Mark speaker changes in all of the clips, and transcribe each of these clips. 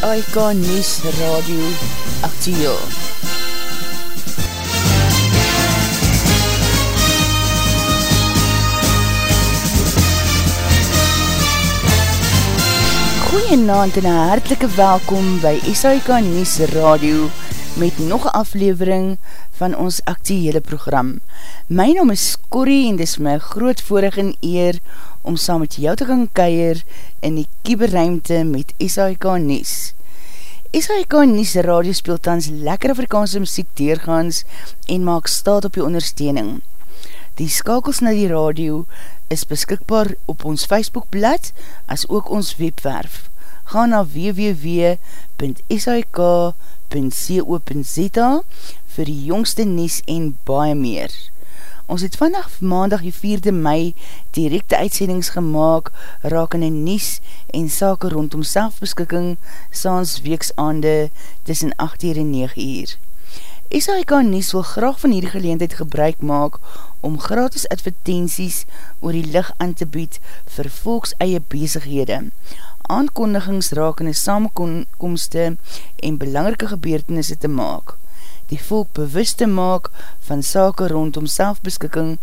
Speaker 1: SAIK News Radio Actiel. Goeienaand en een hartelike welkom by SAIK News Radio met nog een aflevering van ons actiehele program. My naam is Corrie en dis my groot voorig en eer om saam met jou te gaan keier in die kieberruimte met SAIK Nies. SAIK Nies radio speeltans lekker Afrikaanse muziek deurgaans en maak staat op jou ondersteuning. Die skakels na die radio is beskikbaar op ons Facebookblad as ook ons webwerf. Ga na www.sik.co.za vir die jongste Nies en baie meer. Ons het vandag maandag die 4de mei directe uitsendings gemaakt raak in die nies en sake rondom selfbeskikking saans weeksaande tussen 8 uur en 9 uur. SAIK Nies wil graag van hierdie geleendheid gebruik maak om gratis advertenties oor die licht aan te bied vir volks eie bezighede. Aankondigings raak in die samenkomste en belangrike gebeurtenisse te maak die volk bewust te maak van sake rondom selfbeskikking,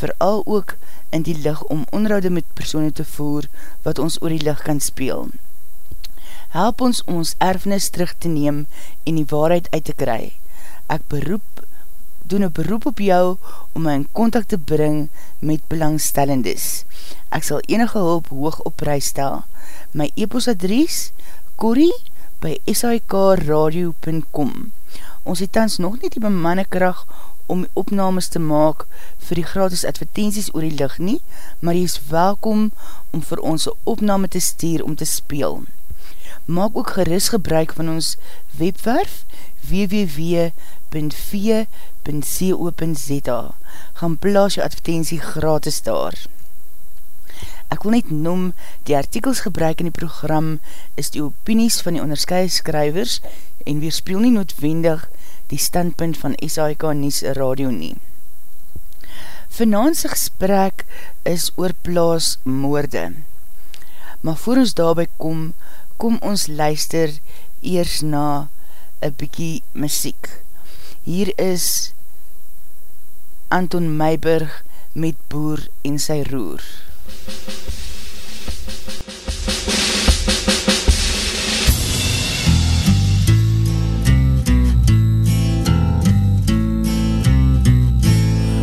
Speaker 1: vooral ook in die lig om onroude met persoene te voer wat ons oor die lig kan speel. Help ons ons erfenis terug te neem en die waarheid uit te kry. Ek beroep, doen een beroep op jou om my in contact te bring met belangstellendes. Ek sal enige hulp hoog op prijs stel. My e-postadries, corrie by sikradio.com Ons het tans nog nie die bemannekracht om opnames te maak vir die gratis advertenties oor die licht nie, maar jy is welkom om vir ons opname te stuur om te speel. Maak ook geris gebruik van ons webwerf www.v.co.za Gaan plaas jou advertentie gratis daar. Ek wil net noem, die artikels gebruik in die program is die opinies van die onderskeie skrywers en weerspeel nie noodwendig die standpunt van SAIK Nies Radio nie. Vanaanse gesprek is oor plaas moorde. Maar voor ons daarby kom, kom ons luister eers na een bykie muziek. Hier is Anton Meiberg met Boer en sy roer.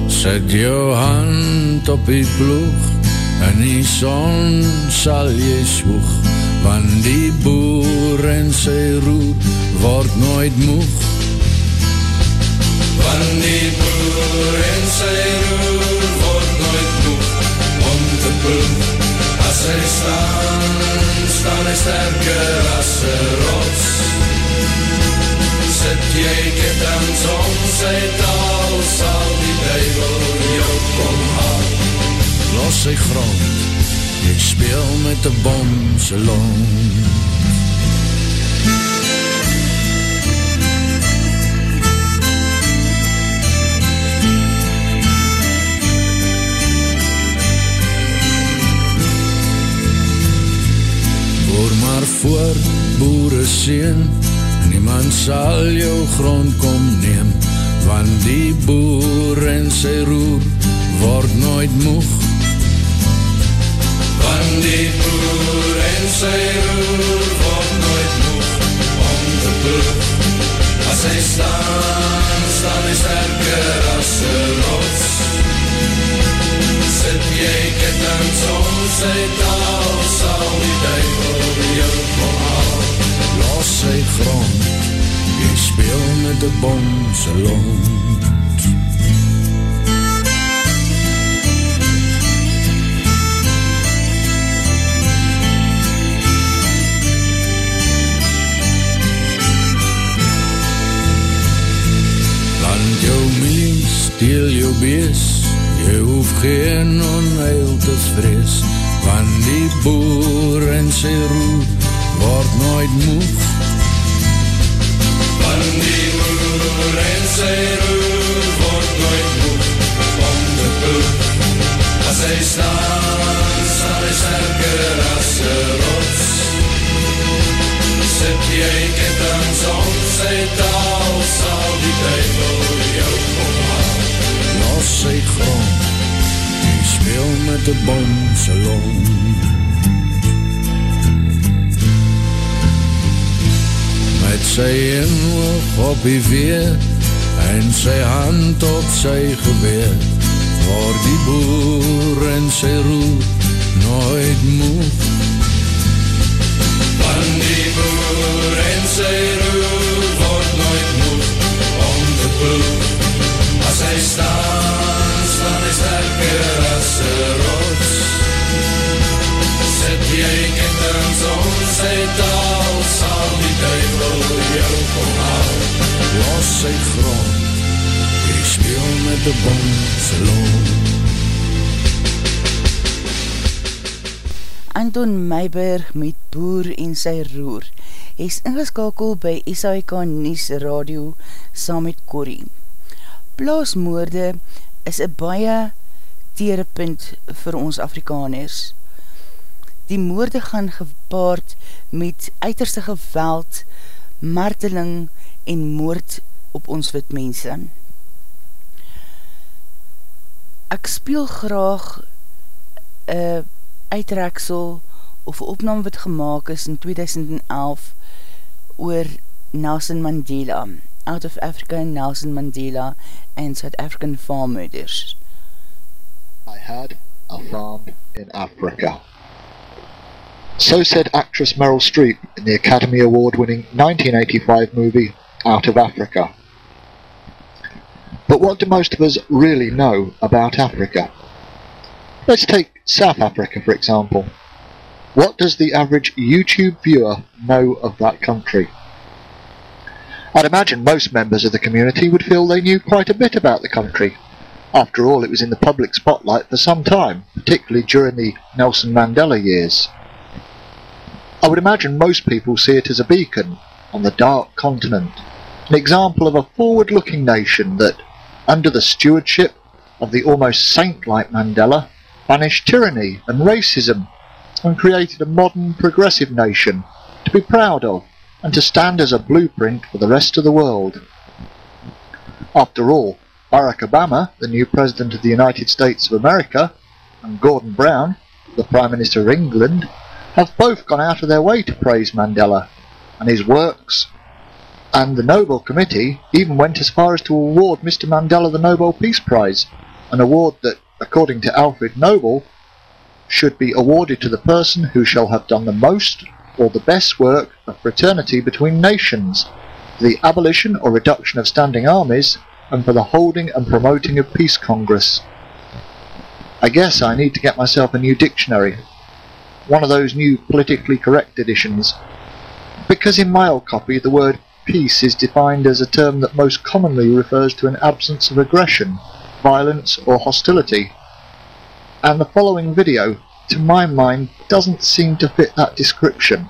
Speaker 2: Zet jou hand op die ploeg En die son sal jy swoeg Want die boer en sy roer Word nooit moeg. Want die boer en sy roer Word nooit moeg Om te ploeg As hy staan Staan hy sterker as sy rots. Sit jy ketens om sy taal Sal die duivel jou kom haal. Los sy grond speel met die bom long Hoor maar voor boere sien Niemand sal jou grond kom neem Want die boer en sy roer word nooit moeg Want die boer en sy roer word nooit moeg Om te ploeg As hy staan, staan hy sterker as sy rots Sit jy ketens om sy taal Sal die duivel jou kom haal Los sy grond Jy speel met die bonse lont Jy hoef geen onheil te vrees Van die boer en sy roer Word nooit moeg. Van die moer en sy roer word nooit moe om te ploeg As hy staan, staan hy sterker as sy rots. Sit jy sy grond Die speel met die bonse lont Met sy inhoog op die weer En sy hand op sy geweer Waar die boer en sy roer nooit moe. Van die boer jou kom haal Los sy grond Ek speel met die bonse loon
Speaker 1: Anton Meiberg met Boer en sy roer is ingeskakel by SAIK Nies Radio saam met Corrie. Plaasmoorde is een baie terepunt vir ons Afrikaners. Die moorde gaan gepaard met uiterste geweld, marteling en moord op ons wit mense. Ek speel graag een uitreksel of opname wat gemaakt is in 2011 oor Nelson Mandela, Out of Africa Nelson Mandela and South African farm murders.
Speaker 3: I had a farm in Africa. So said actress Meryl Streep in the Academy Award winning 1985 movie Out of Africa. But what do most of us really know about Africa? Let's take South Africa for example. What does the average YouTube viewer know of that country? I'd imagine most members of the community would feel they knew quite a bit about the country. After all, it was in the public spotlight for some time, particularly during the Nelson Mandela years. I would imagine most people see it as a beacon on the dark continent, an example of a forward-looking nation that, under the stewardship of the almost saint-like Mandela, banished tyranny and racism and created a modern progressive nation to be proud of and to stand as a blueprint for the rest of the world. After all, Barack Obama, the new President of the United States of America, and Gordon Brown, the Prime Minister of England, have both gone out of their way to praise Mandela and his works, and the Nobel Committee even went as far as to award Mr. Mandela the Nobel Peace Prize, an award that, according to Alfred Nobel, should be awarded to the person who shall have done the most or the best work of fraternity between nations, the abolition or reduction of standing armies, and for the holding and promoting of peace congress. I guess I need to get myself a new dictionary, one of those new politically correct editions, because in my old copy the word peace is defined as a term that most commonly refers to an absence of aggression, violence or hostility, and the following video, to my mind, doesn't seem to fit that description.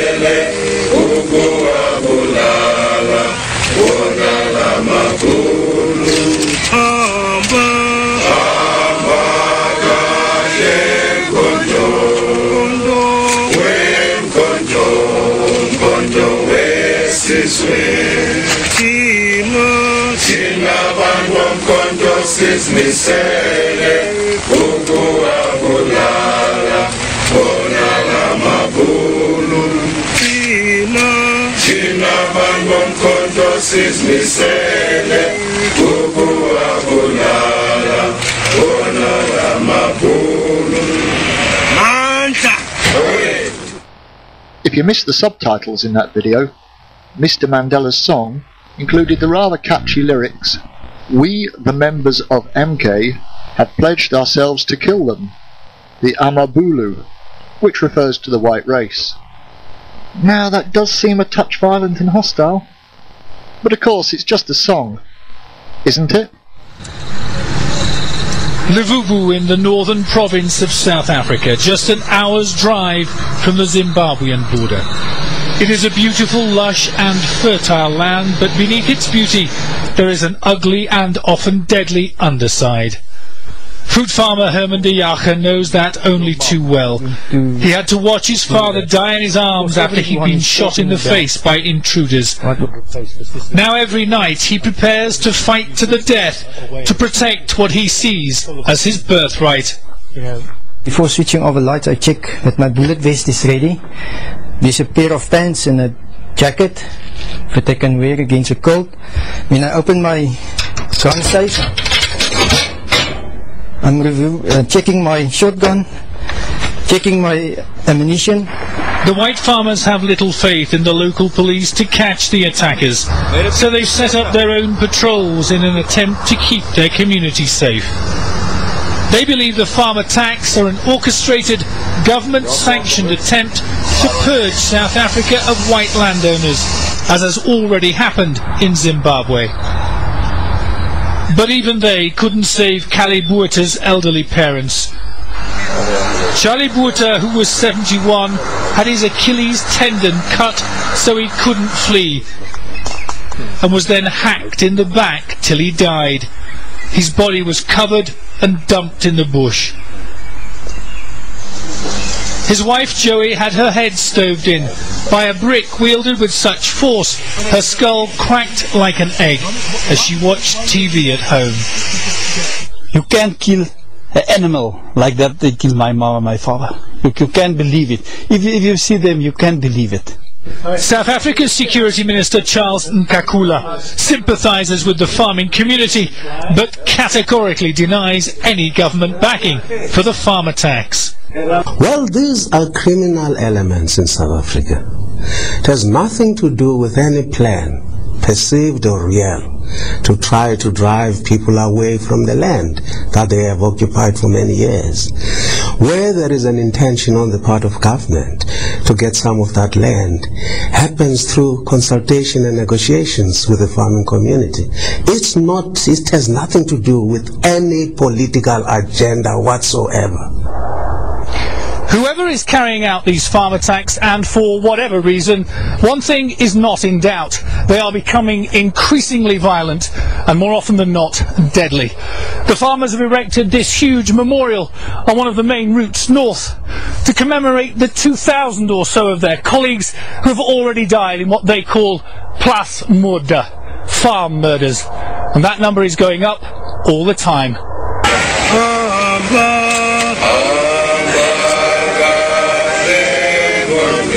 Speaker 4: Misele Mabulu. Tina Tina Misele Mabulu. Manta
Speaker 3: If you missed the subtitles in that video, Mr. Mandela's song included the rather catchy lyrics we, the members of MK, have pledged ourselves to kill them, the Amabulu, which refers to the white race. Now that does seem a touch violent and hostile. But of course, it's just a song, isn't it?
Speaker 5: Luvubu in the northern province of South Africa, just an hour's drive from the Zimbabwean border. It is a beautiful, lush and fertile land, but beneath its beauty there is an ugly and often deadly underside. Fruit farmer Herman de Jager knows that only too well. He had to watch his father die in his arms after he'd been shot in the face by intruders. Now every night he prepares to fight to the death to protect what he sees as his birthright.
Speaker 6: Before switching over lights, I check that my bullet vest is ready. There's a pair of pants and a jacket that I can wear against a cold. When I open my gun safe, I'm uh, checking my shotgun, checking my ammunition.
Speaker 5: The white farmers have little faith in the local police to catch the attackers, so they've set up their own patrols in an attempt to keep their community safe. They believe the farm attacks are an orchestrated, government-sanctioned attempt to purge South Africa of white landowners, as has already happened in Zimbabwe. But even they couldn't save Kali elderly parents. Charlie who was 71, had his Achilles tendon cut so he couldn't flee, and was then hacked in the back till he died. His body was covered and dumped in the bush. His wife Joey had her head stoved in by a brick wielded with such force her skull cracked like an egg as she watched TV at home.
Speaker 7: You can't kill an animal like that they killed my mom and my father. You, you can't believe it. If, if you see them, you can't believe it.
Speaker 5: South Africa's Security Minister Charles Nkakula sympathises with the farming community but categorically denies any government backing for the farm attacks.
Speaker 8: Well, these are criminal elements in South Africa. It has nothing to do with any plan, perceived or real, to try to drive people away from the land that they have occupied for many years. Where there is an intention on the part of government to get some of that land, happens through consultation and negotiations with the farming community. It's not, it has nothing to do with any political agenda whatsoever.
Speaker 5: Whoever is carrying out these farm attacks, and for whatever reason, one thing is not in doubt. They are becoming increasingly violent, and more often than not, deadly. The farmers have erected this huge memorial on one of the main routes north to commemorate the 2,000 or so of their colleagues who have already died in what they call Plas Murder, farm murders. And that number is going up all the time.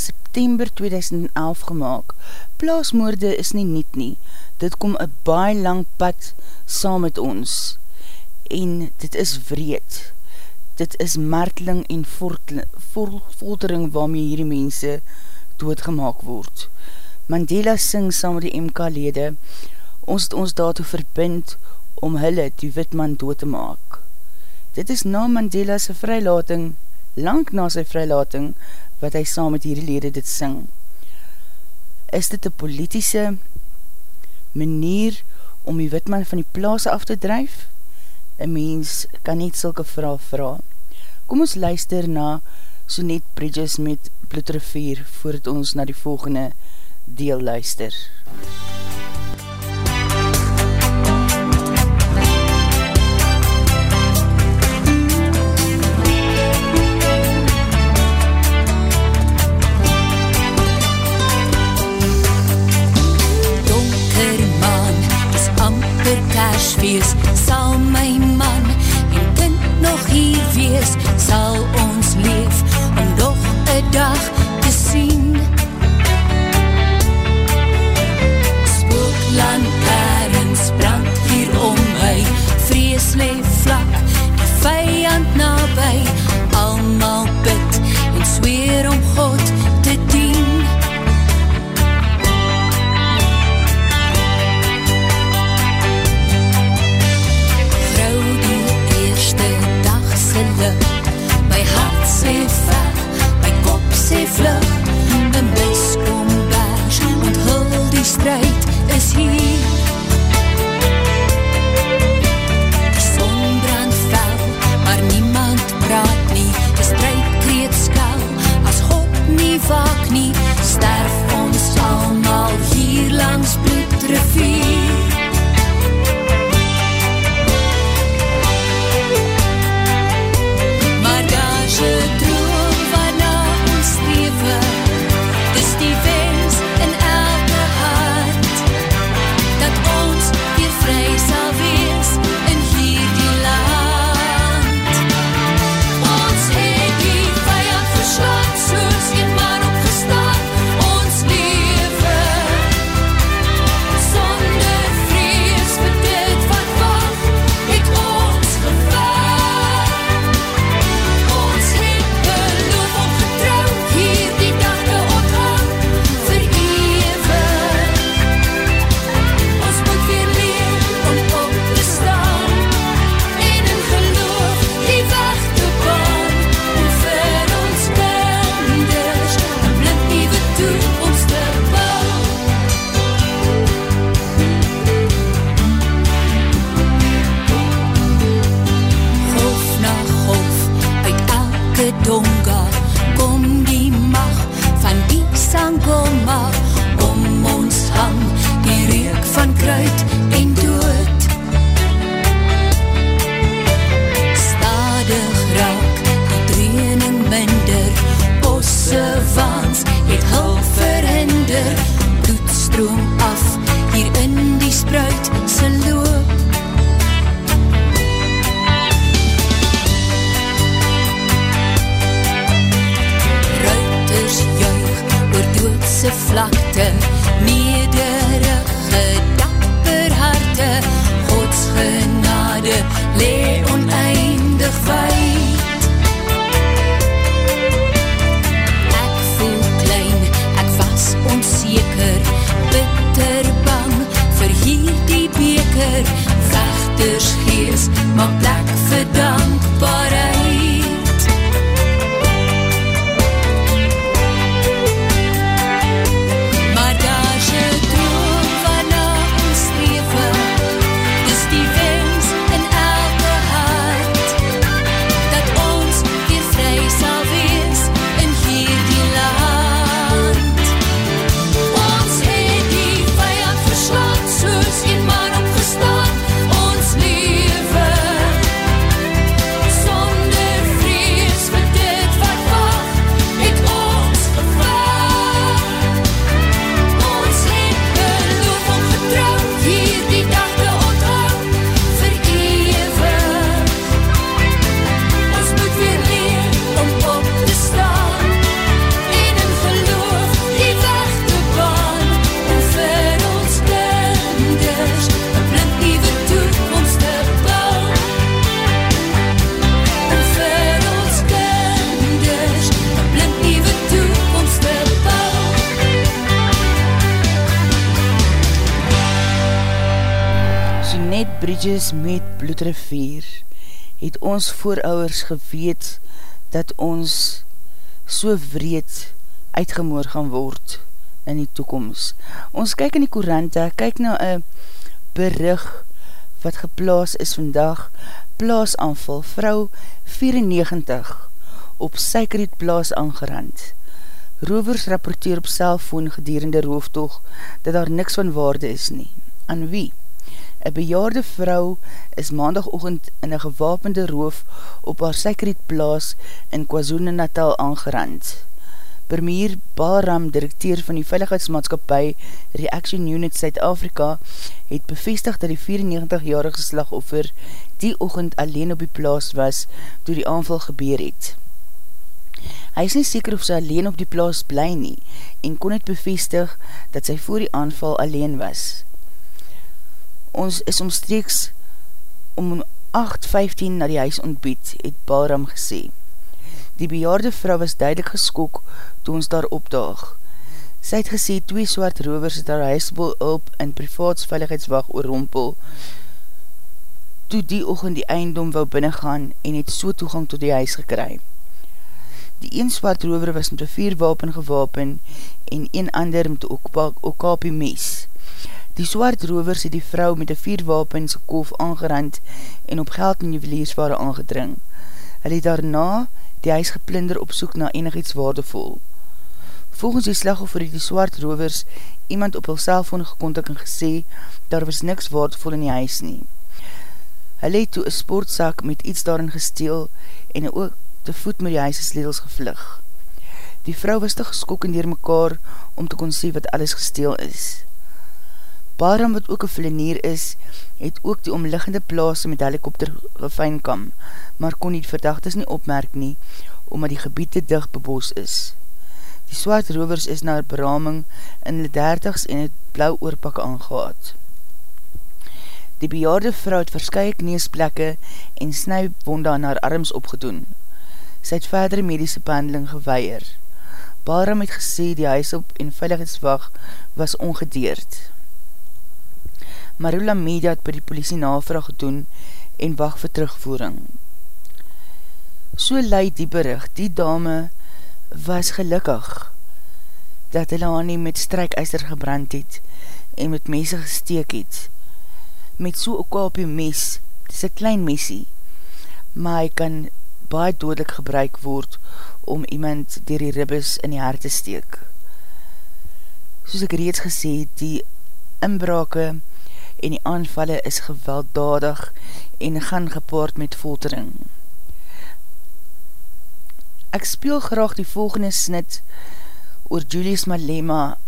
Speaker 1: September 2011 gemaakt. Plaasmoorde is nie niet nie. Dit kom een baie lang pad saam met ons. En dit is wreed. Dit is marteling en voltering vol, waarmee hierdie mense doodgemaak word. Mandela sing saam met die MK-lede, ons het ons daartoe verbind om hulle die witman dood te maak. Dit is na Mandela sy vrylating, lang na sy vrylating, wat hy saam met hierdie lede dit sing. Is dit een politische manier om die witman van die plaas af te drijf? Een mens kan niet sulke vraag vraag. Kom ons luister na Sonet Bridges met Bloedrivier voordat ons na die volgende deel luister. MUZIEK
Speaker 9: wees, sal my man en kind nog hier wees, sal ons leef om nog een dag hul ons
Speaker 1: voorouders geweet dat ons so wreed uitgemoor gaan word in die toekomst. Ons kyk in die korante, kyk na een berig wat geplaas is vandag, plaasanval, vrou 94 op Suikeriet plaas aangerand. Rovers rapporteer op cellfoon gedierende rooftoog dat daar niks van waarde is nie. Aan wie? Een bejaarde vrou is maandagochtend in een gewapende roof op haar Suikeriet plaas in KwaZulu Natal aangerand. Premier Balram, directeur van die Veiligheidsmaatskapie Reaction Unit Suid-Afrika, het bevestig dat die 94-jarige slagoffer die ochend alleen op die plaas was toe die aanval gebeur het. Hy is nie seker of sy alleen op die plaas bly nie en kon het bevestig dat sy voor die aanval alleen was. Ons is omstreeks om 8.15 na die huis ontbied, het Balram gesê. Die bejaarde vrou was duidelik geskok toe ons daar opdaag. Sy het gesê twee swart rovers het haar huisbol op in privaatsveiligheidswag oorrompel toe die oog in die eindom wou binnengaan en het so toegang tot die huis gekry. Die een swart rover was met een vierwapen gewapen en een ander met een okapie mes. Die swart rovers het die vrou met een vierwapen sy koof aangerand en op geld en juweliersware aangedring. Hy het daarna die huis geplinder op soek na enig iets waardevol. Volgens die slagoffer het die swart rovers iemand op hul cellfoon gekontak en gesê, daar was niks waardevol in die huis nie. Hy het toe een sportzak met iets daarin gesteel en ook te voet met die huise sledels gevlug. Die vrou was te geskok en dier mekaar om te kon sê wat alles gesteel is. Baram, wat ook een vlenier is, het ook die omliggende plaas met helikopter gefijn kam, maar kon die verdachtes nie opmerk nie, omdat die gebied te dig bebos is. Die swaard rovers is na beraming in die dertigs en het blauw oorpak aangehaad. Die bejaarde vrou het verskye kneesplekke en snijwonde aan haar arms opgedoen. Sy het verdere medische behandeling geweier. Balram het gesê die huis op en veiligheidswacht was ongedeerd. Marula Media het by die politie navraag gedoen en wacht vir terugvoering. So leid die bericht, die dame was gelukkig dat hulle haar nie met strijkeister gebrand het en met messe gesteek het. Met so ook op die mes, dit is een klein mesie, maar hy kan baie doodlik gebruik word om iemand dier die ribbes in die hart te steek. Soos ek reeds gesê, die inbrake en die aanvalle is gewelddadig en gaan gepaard met foltering. Ek speel graag die volgende snit oor Julius Malema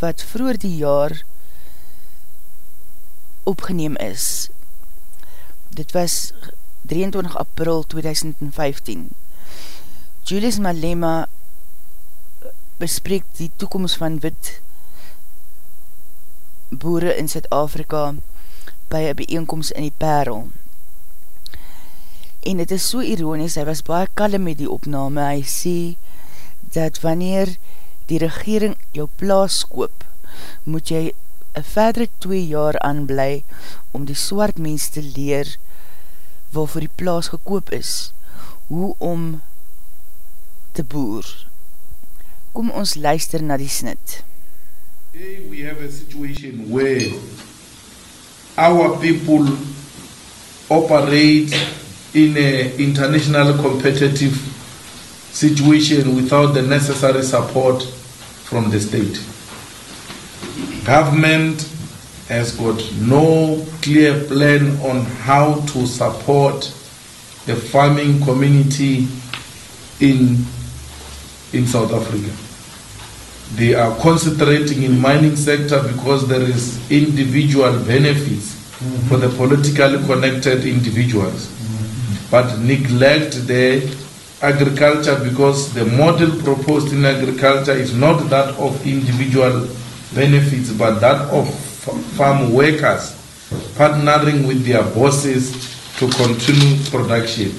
Speaker 1: wat vroeger die jaar opgeneem is. Dit was 23 april 2015. Julius Malema bespreek die toekomst van wit boere in Zuid-Afrika by een bijeenkomst in die Perl. En het is so ironies, hy was baie kalm met die opname, hy sê dat wanneer die regering jou plaas koop, moet jy een verdere twee jaar aanblij om die swart mens te leer waarvoor die plaas gekoop is, hoe om te boer. Kom ons luister na die snit.
Speaker 10: Today we have a situation where our people operate in an international competitive situation without the necessary support from the state. Government has got no clear plan on how to support the farming community in in South Africa. They are concentrating in mining sector because there is individual benefits for the politically connected individuals, but neglect the agriculture because the model proposed in agriculture is not that of individual benefits, but that of farm workers partnering with their bosses to continue production.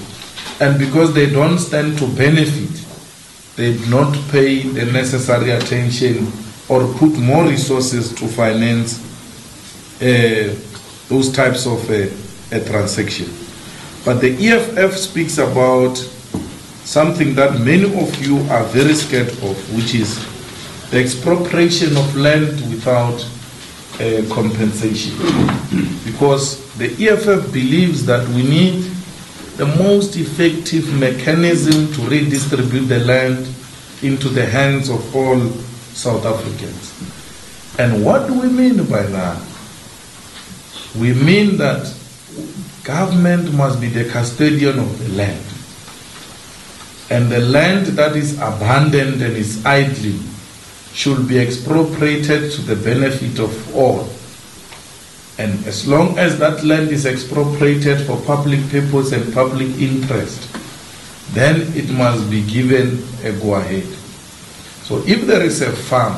Speaker 10: And because they don't stand to benefit, they did not pay the necessary attention or put more resources to finance uh, those types of uh, a transaction. But the EFF speaks about something that many of you are very scared of, which is the expropriation of land without uh, compensation because the EFF believes that we need the most effective mechanism to redistribute the land into the hands of all South Africans. And what do we mean by that? We mean that government must be the custodian of the land. And the land that is abandoned and is idling should be expropriated to the benefit of all. And as long as that land is expropriated for public purpose and public interest, then it must be given a go ahead. So if there is a farm,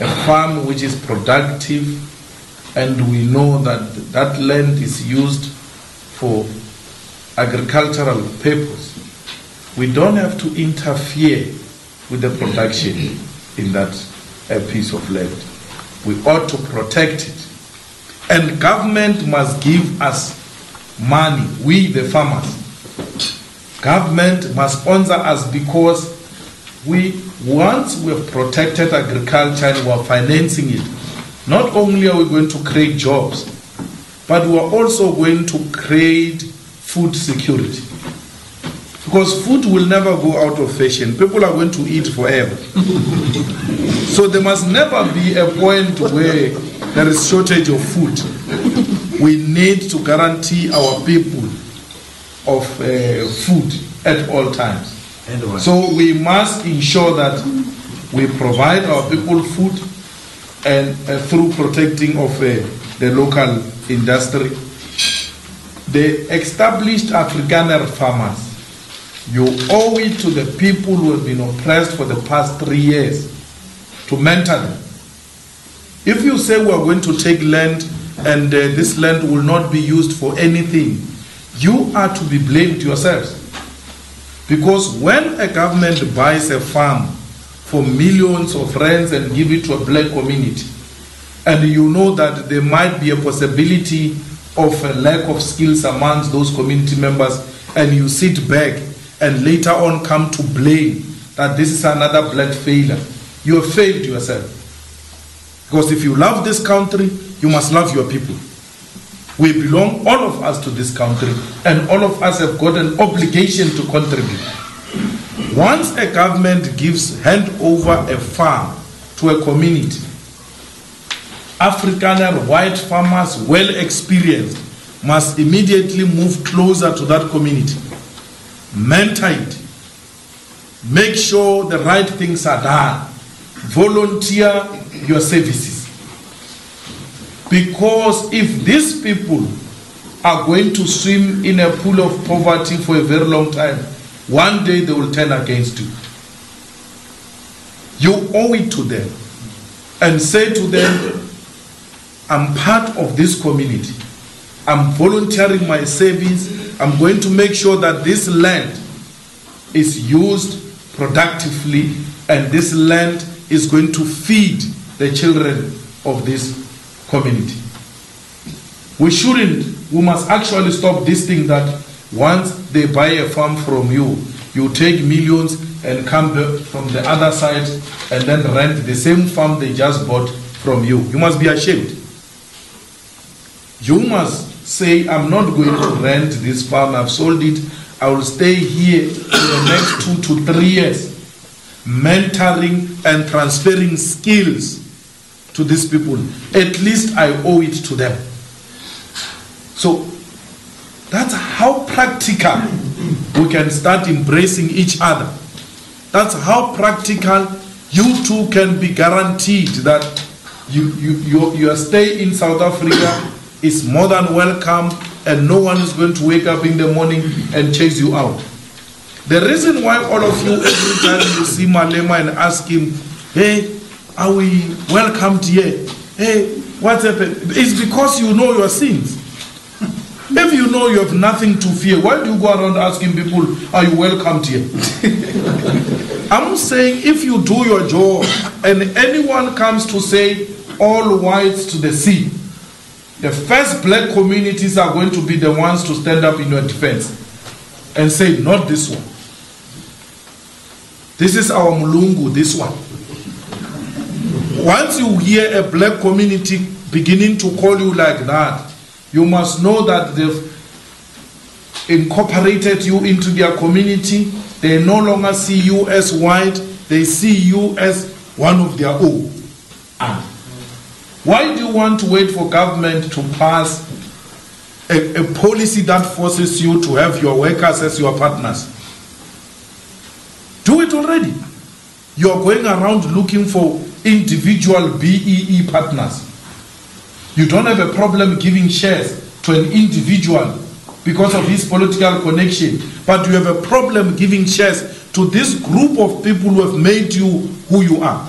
Speaker 10: a farm which is productive, and we know that that land is used for agricultural purpose, we don't have to interfere with the production in that piece of land. We ought to protect it. And government must give us money, we the farmers. Government must sponsor us because we once we have protected agriculture and we are financing it, not only are we going to create jobs, but we are also going to create food security. Because food will never go out of fashion. People are going to eat forever. so there must never be a point where there is shortage of food. We need to guarantee our people of uh, food at all times. So we must ensure that we provide our people food and uh, through protecting of uh, the local industry. The established Afrikaner farmers, you owe it to the people who have been oppressed for the past three years to mentor them. If you say we are going to take land and uh, this land will not be used for anything, you are to be blamed yourselves. Because when a government buys a farm for millions of rands and give it to a black community, and you know that there might be a possibility of a lack of skills amongst those community members, and you sit back and later on come to blame that this is another black failure, you have failed yourself. Because if you love this country, you must love your people. We belong, all of us, to this country, and all of us have got an obligation to contribute. Once a government gives hand over a farm to a community, Afrikaner white farmers, well experienced, must immediately move closer to that community, mentor it, make sure the right things are done, volunteer your services. Because if these people are going to swim in a pool of poverty for a very long time, one day they will turn against you. You owe it to them and say to them, I'm part of this community. I'm volunteering my savings. I'm going to make sure that this land is used productively and this land is going to feed the children of this community. We shouldn't, we must actually stop this thing that once they buy a farm from you, you take millions and come from the other side and then rent the same farm they just bought from you. You must be ashamed. You must say, I'm not going to rent this farm, I've sold it, I will stay here for the next two to three years, mentoring and transferring skills to these people. At least I owe it to them. So that's how practical we can start embracing each other. That's how practical you too can be guaranteed that you, you, your, your stay in South Africa is more than welcome and no one is going to wake up in the morning and chase you out. The reason why all of you, every time you see Malema and ask him, hey, are we welcomed here? Hey, what's happened? It's because you know your sins. If you know you have nothing to fear, why do you go around asking people, are you welcomed here? I'm saying if you do your job and anyone comes to say all whites to the sea, the first black communities are going to be the ones to stand up in your defense and say, not this one. This is our Mulungu, this one. Once you hear a black community beginning to call you like that, you must know that they've incorporated you into their community. They no longer see you as white, they see you as one of their own. Ah. Why do you want to wait for government to pass a, a policy that forces you to have your workers as your partners? Do it already. You are going around looking for individual BEE partners. You don't have a problem giving shares to an individual because of his political connection, but you have a problem giving shares to this group of people who have made you who you are.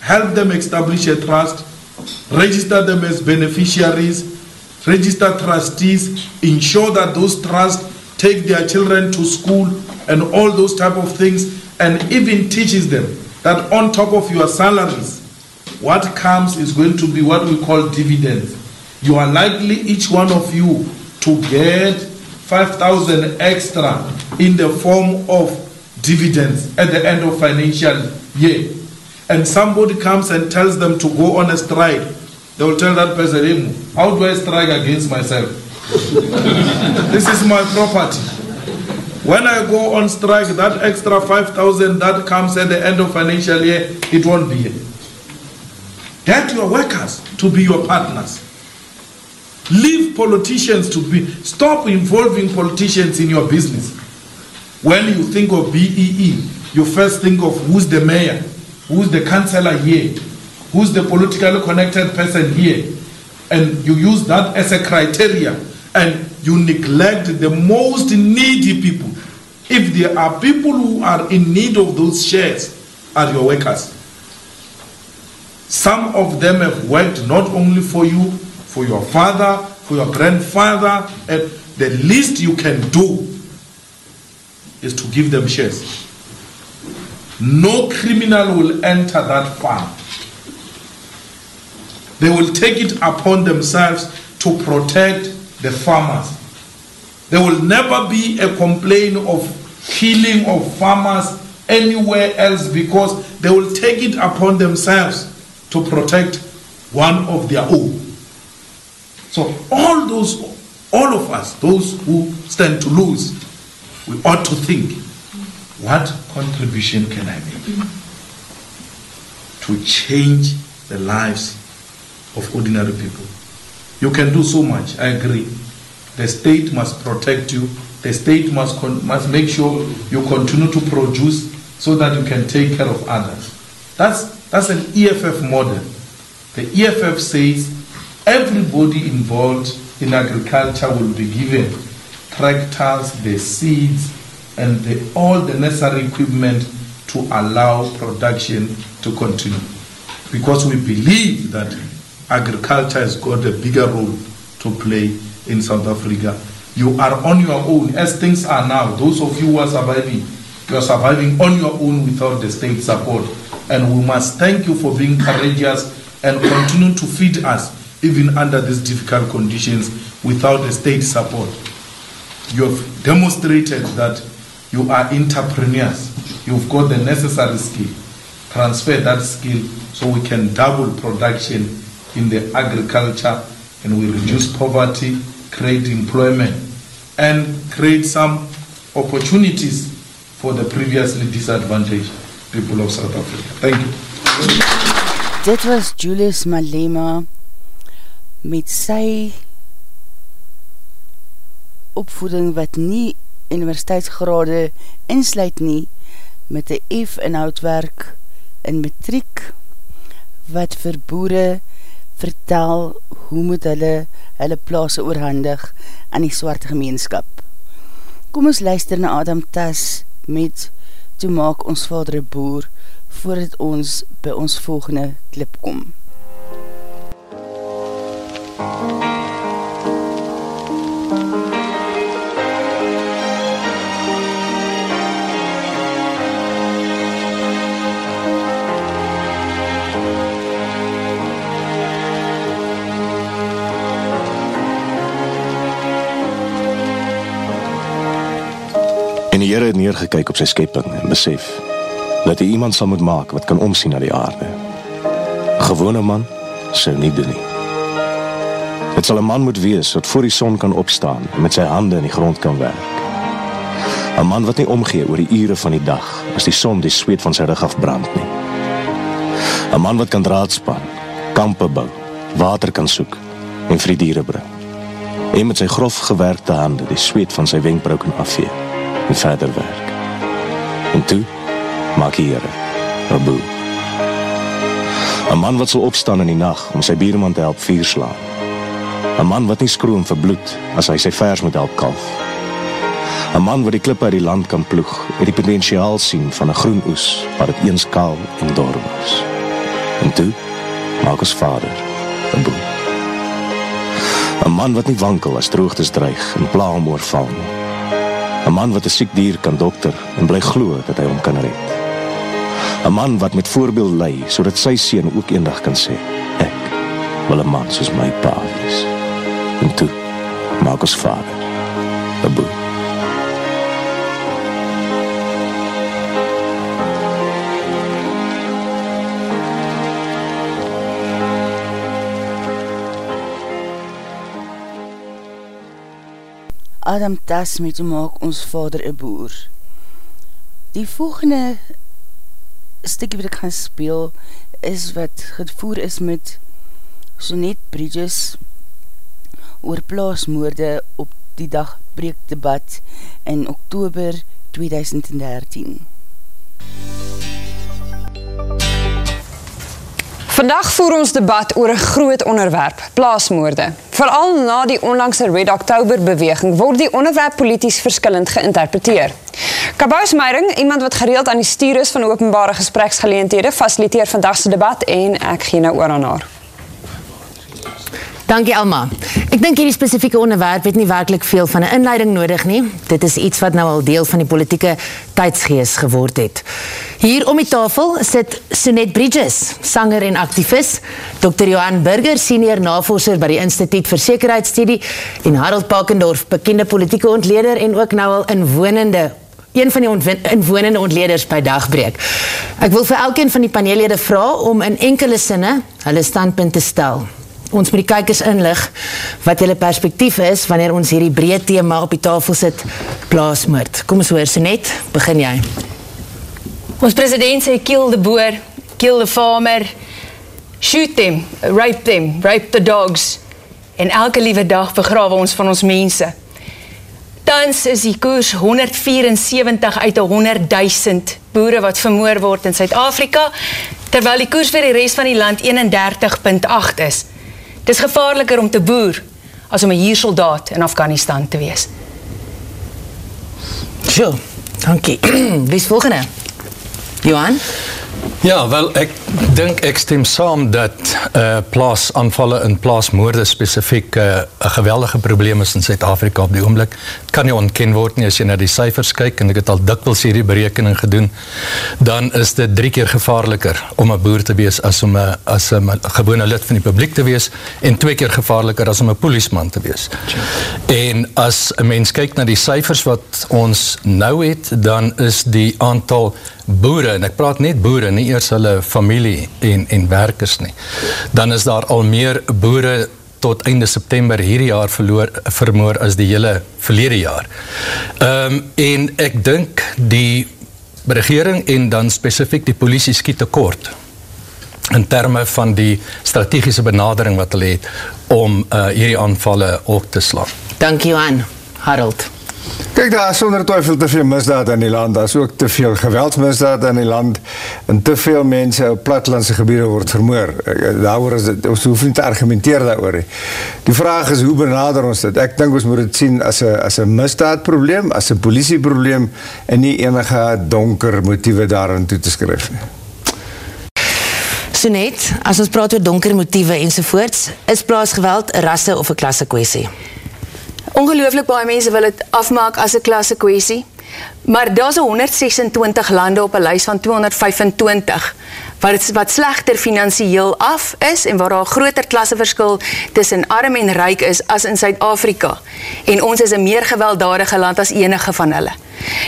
Speaker 10: Help them establish a trust, register them as beneficiaries, register trustees, ensure that those trusts take their children to school and all those type of things, and even teaches them that on top of your salaries, what comes is going to be what we call dividends. You are likely, each one of you, to get 5,000 extra in the form of dividends at the end of financial year. And somebody comes and tells them to go on a strike. They will tell that person, "Hey, how do I strike against myself? this is my property. When I go on strike, that extra 5,000 that comes at the end of financial year, it won't be here. Get your workers to be your partners. Leave politicians to be, stop involving politicians in your business. When you think of BEE, you first think of who's the mayor, who's the councillor here, who's the politically connected person here, and you use that as a criteria, and you neglect the most needy people. If there are people who are in need of those shares, are your workers. Some of them have worked not only for you, for your father, for your grandfather, and the least you can do is to give them shares. No criminal will enter that farm. They will take it upon themselves to protect the farmers. There will never be a complaint of killing of farmers anywhere else because they will take it upon themselves to protect one of their own. So all those, all of us, those who stand to lose, we ought to think, what contribution can I make to change the lives of ordinary people? You can do so much, I agree. The state must protect you. The state must, con- must make sure you continue to produce so that you can take care of others. That's, that's an EFF model. The EFF says everybody involved in agriculture will be given tractors, the seeds, and the, all the necessary equipment to allow production to continue. Because we believe that agriculture has got a bigger role to play in South Africa. You are on your own, as things are now. Those of you who are surviving, you are surviving on your own without the state support. And we must thank you for being courageous and continue to feed us even under these difficult conditions without the state support. You have demonstrated that you are entrepreneurs. You've got the necessary skill. Transfer that skill so we can double production in the agriculture and we reduce poverty, create employment, and create some opportunities for the previously disadvantaged people of South Africa. Thank you.
Speaker 1: Dit was Julius Malema met sy opvoeding wat nie universiteitsgrade insluit nie met die F in houtwerk in metriek wat vir boere vertel hoe moet hulle hulle plaas oorhandig aan die swarte gemeenskap. Kom ons luister na Adam Tas met Toe maak ons vader boer voordat ons by ons volgende klip kom. MUZIEK
Speaker 11: die Here het neergekyk op sy skepping en besef dat hy iemand sal moet maak wat kan omsien na die aarde. Een gewone man sou nie doen nie. Het sal een man moet wees wat voor die son kan opstaan en met sy hande in die grond kan werk. Een man wat nie omgee oor die ure van die dag as die son die zweet van sy rug afbrand nie. Een man wat kan draadspan, kampe bou, water kan soek en vir die dieren bring. En met sy grof gewerkte hande die zweet van sy wenkbrau kan afvee en verder werk. En toe maak die Heere een boel. Een man wat sal opstaan in die nacht om sy bierman te help vier slaan. Een man wat nie skroom vir bloed as hy sy vers moet help kalf. Een man wat die klippe uit die land kan ploeg en die potentiaal sien van een groen oes waar het eens kaal en dor was. En toe maak ons vader een boel. Een man wat nie wankel as droogtes dreig en pla om oorval nie. Een man wat een siek dier kan dokter en bly glo dat hy hom kan red. Een man wat met voorbeeld lei, so dat sy sien ook eendag kan sê, ek wil een man soos my pa wees. En toe maak ons vader een boel.
Speaker 1: Adam Tas met te maak ons vader een boer. Die volgende stikkie wat ek gaan speel is wat gevoer is met Sonet Bridges oor plaasmoorde op die dag breekdebat in oktober 2013.
Speaker 12: Vandag voer ons debat oor 'n groot onderwerp, plaasmoorde. Veral na die onlangse Red October beweging word die onderwerp polities verskillend geïnterpreteer. Kabous Meyering, iemand wat gereeld aan die stuur is van openbare gespreksgeleenthede, fasiliteer vandag se debat en ek gee nou oor aan haar.
Speaker 13: Dankie Alma. Ek dink hierdie spesifieke onderwerp het nie werklik veel van 'n inleiding nodig nie. Dit is iets wat nou al deel van die politieke tydsgees geword het. Hier om die tafel sit Sonet Bridges, sanger en aktivis, Dr. Johan Burger, senior navorser by die Instituut vir Sekuriteitsstudie en Harold Pakendorf, bekende politieke ontleder en ook nou al inwonende een van die inwonende ontleders by Dagbreek. Ek wil vir elkeen van die paneellede vra om in enkele sinne hulle standpunt te stel ons met die kijkers inlig wat julle perspektief is wanneer ons hierdie breed thema op die tafel sit plaasmoord. Kom ons hoor, Sonet, begin jy.
Speaker 14: Ons president sê kill the boer, kill the farmer, shoot them, rape them, rape the dogs en elke liewe dag begrawe ons van ons mense. Tans is die koers 174 uit 100 000 boere wat vermoor word in Suid-Afrika, terwyl die koers vir die rest van die land 31.8 is. Dis gevaarliker om te boer as om 'n huursoldaat in Afghanistan te wees.
Speaker 13: So, dankie. Wie is volgende? Johan?
Speaker 15: Ja, wel ek dink ek stem saam dat uh plaasaanvalle en plaasmoorde spesifiek 'n uh, geweldige probleem is in Suid-Afrika op die oomblik. Kan nie ontken word nie as jy na die syfers kyk en ek het al dikwels hierdie berekening gedoen. Dan is dit 3 keer gevaarliker om 'n boer te wees as om 'n as 'n gewone lid van die publiek te wees en 2 keer gevaarliker as om 'n polisieman te wees. En as 'n mens kyk na die syfers wat ons nou het, dan is die aantal boere en ek praat net boere, nie eers hulle familie en en werkers nie. Dan is daar al meer boere tot einde September hierdie jaar verloor vermoor as die hele verlede jaar. Ehm um, en ek dink die regering en dan spesifiek die polisie skiet tekort in terme van die strategiese benadering wat hulle het om uh, hierdie aanvalle op te slaan.
Speaker 13: Dankie Johan. Harold.
Speaker 16: Kijk, daar is zonder twijfel te veel misdaad in die land. Daar is ook te veel geweldsmisdaad in die land. En te veel mensen op plattelandse gebieden wordt vermoord. Daarover is het, ons hoeft niet te argumenteren daarover. Die vraag is, hoe benaderen ons dit? Ik denk, ons moet het zien als een, als een misdaadprobleem, als een politieprobleem en niet enige donker motieven daarin toe te schrijven.
Speaker 13: So net, as ons praat oor donker motiewe ensovoorts, is plaasgeweld 'n rasse of 'n klasse kwessie?
Speaker 14: Ongelooflik baie mense wil dit afmaak as 'n klasse kwessie. Maar daar's 126 lande op 'n lys van 225 wat wat slegter finansiëel af is en waar daar 'n groter klasseverskil tussen arm en ryk is as in Suid-Afrika. En ons is 'n meer gewelddadige land as enige van hulle.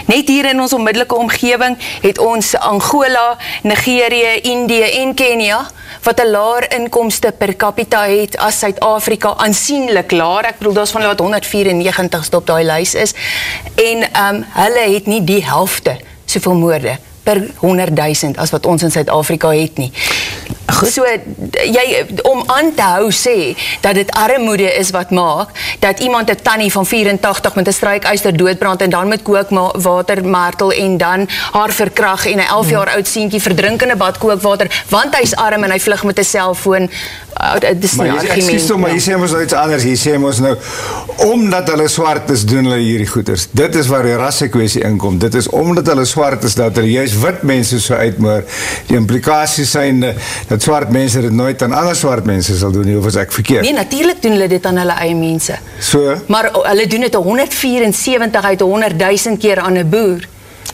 Speaker 14: Net hier in ons onmiddellike omgewing het ons Angola, Nigerië, Indië en Kenia wat 'n laer inkomste per capita het as Suid-Afrika, aansienlik laer. Ek bedoel daar's van hulle wat 194 op daai lys is en ehm um, hulle het nie die helfte soveel moorde per 100 000 as wat ons in Suid-Afrika het nie. Goed. So jy om aan te hou sê dat dit armoede is wat maak dat iemand 'n tannie van 84 met 'n strykyster doodbrand en dan met kookwater martel en dan haar verkrag en 'n 11 jaar oud seentjie verdrink in 'n bad kookwater want hy's arm en hy vlug met 'n selfoon. Uh, dis
Speaker 16: maar
Speaker 14: nie
Speaker 16: jy,
Speaker 14: argument.
Speaker 16: excuse toe, maar hier sê ons nou iets anders. Hier sê ons nou omdat hulle swart is, doen hulle hierdie goeders. Dit is waar die rasse kwessie inkom. Dit is omdat hulle swart is dat hulle juist wit mense so uitmoor. Die implikasie zijn uh, dat swart mense dit nooit aan ander swart mense sal doen of is ek verkeerd?
Speaker 14: Nee, natuurlik doen hulle dit aan hulle eie mense.
Speaker 16: So?
Speaker 14: Maar hulle doen dit 174 uit 100 000 keer aan 'n boer.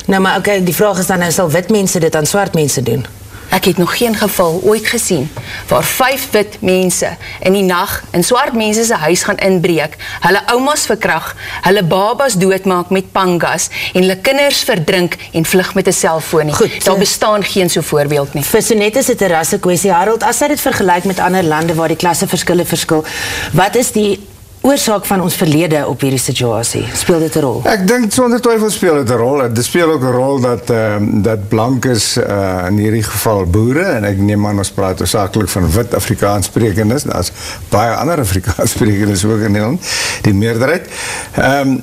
Speaker 13: Nou maar okay, die vraag is dan nou sal wit mense dit aan swart mense doen?
Speaker 14: Ek het nog geen geval ooit gesien waar vyf wit mense in die nag in swart mense se huis gaan inbreek, hulle oumas verkrag, hulle babas doodmaak met pangas en hulle kinders verdrink en vlug met 'n selfoon nie.
Speaker 13: Goed,
Speaker 14: Daar bestaan geen so voorbeeld nie.
Speaker 13: Vir Sonet is dit 'n rasse kwessie. Harold, as jy dit vergelyk met ander lande waar die klasse verskille verskil, wat is die oorsaak van ons verlede op hierdie situasie? Speel dit 'n rol?
Speaker 16: Ek dink sonder twyfel speel dit 'n rol. Dit speel ook 'n rol dat ehm uh, dat blankes uh in hierdie geval boere en ek neem aan ons praat oorsakeklik van wit Afrikaans sprekendes. Daar's baie ander Afrikaans sprekendes ook in Nederland, die meerderheid. Ehm um,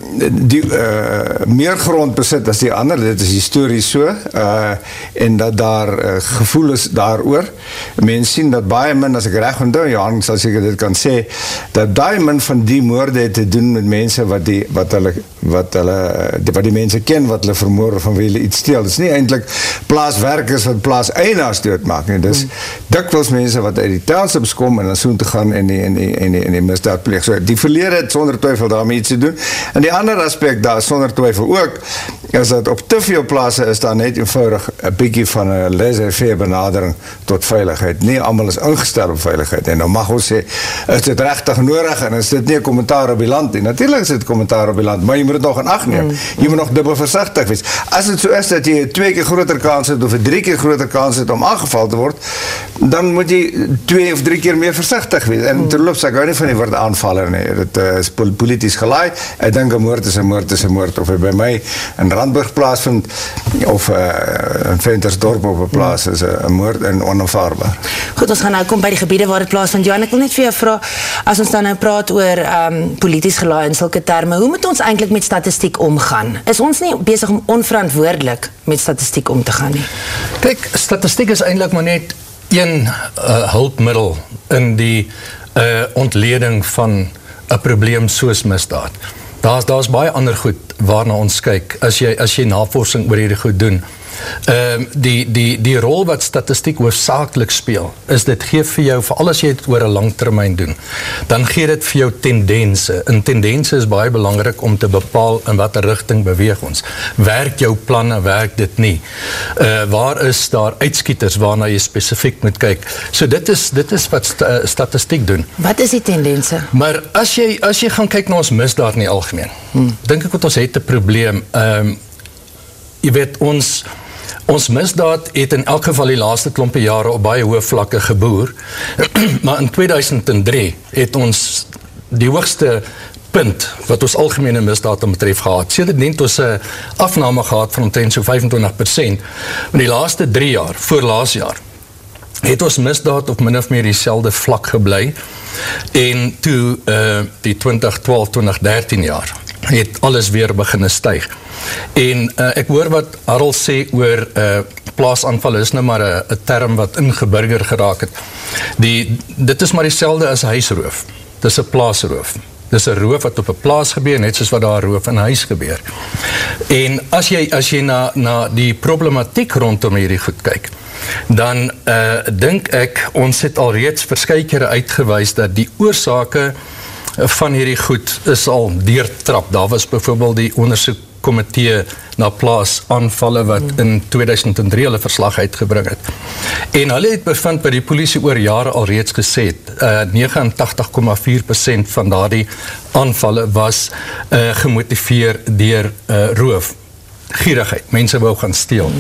Speaker 16: die uh meer grond besit as die ander. Dit is histories so. Uh en dat daar uh, gevoelens daaroor. Mense sien dat baie min as ek reg onthou, Johan sal seker dit kan sê, dat baie min van die moorde het te doen met mense wat die wat hulle wat hulle die, wat die mense ken wat hulle vermoor van wie hulle iets steel. Dit is nie eintlik plaaswerkers wat plaas eienaars doodmaak nie. Dis hmm. dikwels mense wat uit die townships kom en dan soheen te gaan en die en die en die, en die misdaad pleeg. So die verlede het sonder twyfel daarmee iets te doen. En die ander aspek daar sonder twyfel ook is dat op te veel plase is daar net eenvoudig 'n bietjie van 'n laissez-faire benadering tot veiligheid. Nie almal is ingestel op veiligheid en nou mag ons sê is dit regtig nodig en is dit nie 'n kommentaar op die land nie. Natuurlik is dit kommentaar op die land, maar jy moet dit nog in ag neem. Jy moet nog dubbel versigtig wees. As dit so is dat jy 'n twee keer groter kans het of 'n drie keer groter kans het om aangeval te word, dan moet jy twee of drie keer meer versigtig wees. En terloops, ek hou nie van die woord aanvaller nie. Dit uh, is pol polities gelaai. Ek dink 'n moord is 'n moord is 'n moord of hy by my in Randburg plaasvind of uh, in Ventersdorp op 'n plaas is 'n moord en onaanvaarbaar.
Speaker 13: Goed, ons gaan nou kom by die gebiede waar dit plaasvind. Johan, ek wil net vir jou vra as ons dan nou praat oor um, polities gelaai in sulke terme, hoe moet ons eintlik met statistiek omgaan? Is ons nie besig om onverantwoordelik met statistiek om te gaan nie?
Speaker 15: Kyk, statistiek is eintlik maar net een uh, hulpmiddel in die uh, ontleding van 'n probleem soos misdaad. Daar's daar's baie ander goed waarna ons kyk as jy as jy navorsing oor hierdie goed doen. Ehm uh, die die die rol wat statistiek hoofsaaklik speel is dit gee vir jou veral as jy dit oor 'n lang termyn doen. Dan gee dit vir jou tendense. En tendense is baie belangrik om te bepaal in watter rigting beweeg ons. Werk jou planne, werk dit nie. Uh waar is daar uitskieters waarna jy spesifiek moet kyk. So dit is dit is wat st uh, statistiek doen.
Speaker 13: Wat is die tendense?
Speaker 15: Maar as jy as jy gaan kyk na ons misdaad in die algemeen. Hmm. Dink ek dat ons het 'n probleem. Ehm um, jy weet ons Ons misdaad het in elk geval die laaste klompe jare op baie hoë vlakke geboer. maar in 2003 het ons die hoogste punt wat ons algemene misdaad betref gehad. Sedert net ons 'n afname gehad van omtrent so 25%. In die laaste 3 jaar, voor laas jaar, het ons misdaad op min of meer dieselfde vlak gebly. En toe uh die 2012-2013 jaar het alles weer begin styg. En uh, ek hoor wat Harold sê oor uh, plaasaanval is nou maar een term wat ingeburger geraak het. Die, dit is maar die as huisroof. Dit is een plaasroof. Dit is een roof wat op een plaas gebeur, net soos wat daar roof in huis gebeur. En as jy, as jy na, na die problematiek rondom hierdie goed kyk, dan uh, dink ek, ons het al reeds verskykere uitgewees dat die oorzake van hierdie goed is al deurtrap. Daar was bijvoorbeeld die onderzoek komitee na plaas aanvalle wat in 2003 hulle verslag uitgebring het. En hulle het bevind by die polisie oor jare al reeds gesê, uh, 89,4% van daardie aanvalle was uh, gemotiveer deur uh, roof gierigheid, mense wou gaan steel.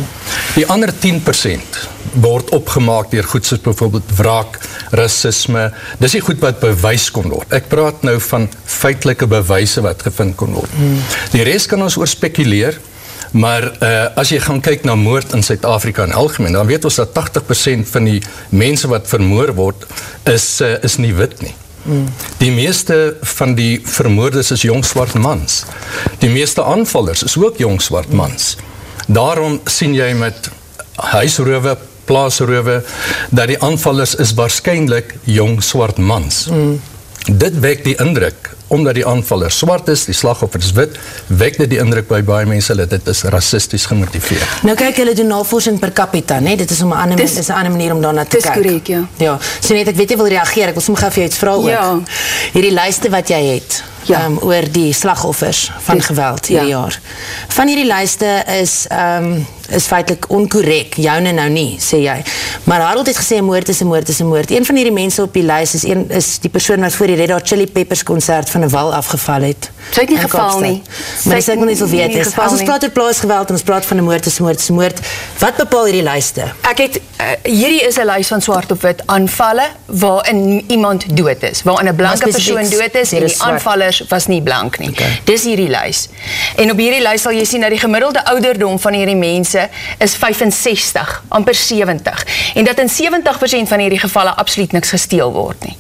Speaker 15: Die ander 10% word opgemaak dier goed soos bijvoorbeeld wraak, racisme, dis die goed wat bewys kon word. Ek praat nou van feitelike bewyse wat gevind kon word. Die rest kan ons oor spekuleer, maar uh, as jy gaan kyk na moord in Suid-Afrika in algemeen, dan weet ons dat 80% van die mense wat vermoor word, is, uh, is nie wit nie. Die meeste van die vermoordes is jong zwart mans. Die meeste aanvallers is ook jong zwart mans. Daarom sien jy met huisrowe, plaasrowe, dat die aanvallers is waarschijnlijk jong zwart mans. Mm. Dit wek die indruk omdat die aanvaller swart is, die slagoffer is wit, wek dit die indruk by baie mense dat dit is racistisch gemotiveerd.
Speaker 13: Nou kyk, hulle doen navorsing per capita, nee? dit is om een ander, dis, is een ander manier om daarna te kyk.
Speaker 14: Dis correct, ja.
Speaker 13: Ja, so net, ek weet jy wil reageer, ek wil soms gaf jy iets vraag
Speaker 14: ja.
Speaker 13: ook. Hierdie lijste wat jy het, ja. um, oor die slagoffers van dis, geweld hierdie ja. jaar. Van hierdie lijste is... Um, is feitlik onkorrek, joune nou nie, sê jy. Maar Harold het gesê, moord is een moord is een moord. Een van die mense op die lijst is, een, is die persoon wat voor die Red Hot Chili Peppers concert van een wal afgeval het.
Speaker 14: Sy het nie geval nie.
Speaker 13: Maar dis ek wil nie so weet is. As ons praat oor plaasgeweld en ons praat van een moord is moord is moord, wat bepaal hierdie lijste?
Speaker 14: Ek het, uh, hierdie is een lijst van zwart op wit aanvallen waarin iemand dood is, waarin een blanke persoon dood is en die aanvallers was nie blank nie. Okay. Dis hierdie lijst. En op hierdie lijst sal jy sien dat die gemiddelde ouderdom van hierdie mense mense is 65, amper 70. En dat in 70% van hierdie gevalle absoluut niks gesteel word nie.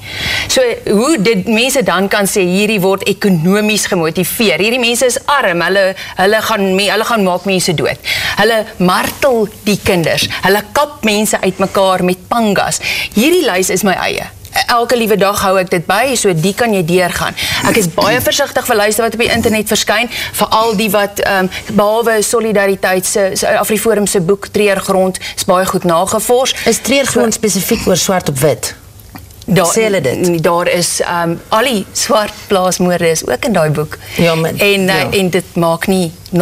Speaker 14: So hoe dit mense dan kan sê hierdie word ekonomies gemotiveer. Hierdie mense is arm, hulle hulle gaan hulle gaan maak mense dood. Hulle martel die kinders. Hulle kap mense uitmekaar met pangas. Hierdie lys is my eie elke liewe dag hou ek dit by, so die kan jy deurgaan. Ek is baie versigtig vir luister wat op die internet verskyn, vir al die wat, um, behalwe Solidariteit, se, Afriforum se boek Treergrond, is baie goed nagevors.
Speaker 13: Is Treergrond so, specifiek oor zwart op wit?
Speaker 14: Daar, daar is um, al die swart plaasmoorde is ook in die boek
Speaker 13: ja, maar,
Speaker 14: en,
Speaker 13: ja.
Speaker 14: Uh, en dit maak nie 0,2%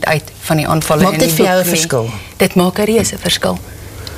Speaker 14: uit van die aanvallen
Speaker 13: maak dit vir jou een verskil?
Speaker 14: dit maak een reese verskil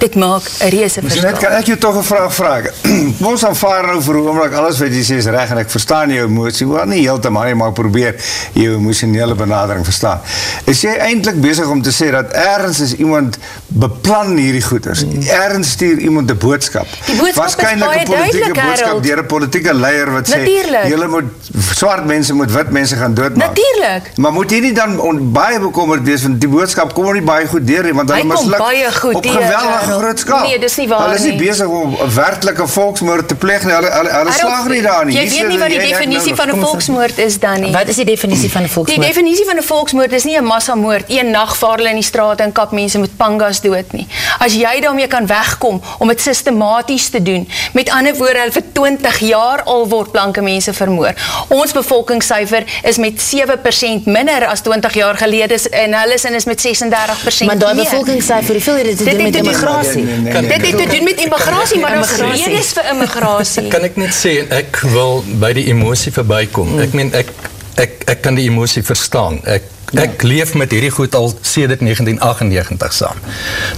Speaker 14: dit maak een reese verskil.
Speaker 16: Net, kan ek jou toch een vraag vraag? Ons aanvaar nou vir omdat alles wat jy sê is recht en ek verstaan jou emotie, maar nie heel te maar mag probeer jou emotionele benadering verstaan. Is jy eindelijk bezig om te sê dat ergens is iemand beplan hierdie goeders, mm. ergens stuur iemand de boodskap.
Speaker 14: Is baie duidelijk,
Speaker 16: boodskap dier een politieke leier wat sê, jylle moet, zwart mense moet wit mense gaan doodmaak.
Speaker 14: Natuurlijk.
Speaker 16: Maar moet jy nie dan on, baie bekommerd wees, want die boodskap kom nie baie goed dier, want hulle misluk op geweldige groot skaal.
Speaker 14: Nee, dis nie waar nie.
Speaker 16: Hulle is nie bezig om werkelike volksmoord te pleeg nie. Hulle, hulle, hulle slag nie daar nie.
Speaker 14: Jy weet nie wat die definitie van 'n volksmoord is dan nie.
Speaker 13: Wat is die definisie van 'n volksmoord?
Speaker 14: Die definisie van 'n volksmoord is nie 'n massamoord. Een nag vaar hulle in die strate en kap mense met pangas dood nie. As jy daarmee kan wegkom om dit sistematies te doen, met ander woorde, vir 20 jaar al word blanke mense vermoor. Ons bevolkingssyfer is met 7% minder as 20 jaar gelede en hulle sin is met 36%
Speaker 13: Maar daai bevolkingssyfer, hoeveel het dit te doen met immigrasie?
Speaker 14: Nee, nee, nee, dit het te doen met immigrasie, maar ons redes vir immigrasie.
Speaker 15: Kan ek net sê ek wil by die emosie verbykom. Ek meen ek ek ek kan die emosie verstaan. Ek Ek ja. leef met hierdie goed al sedert 1998 saam,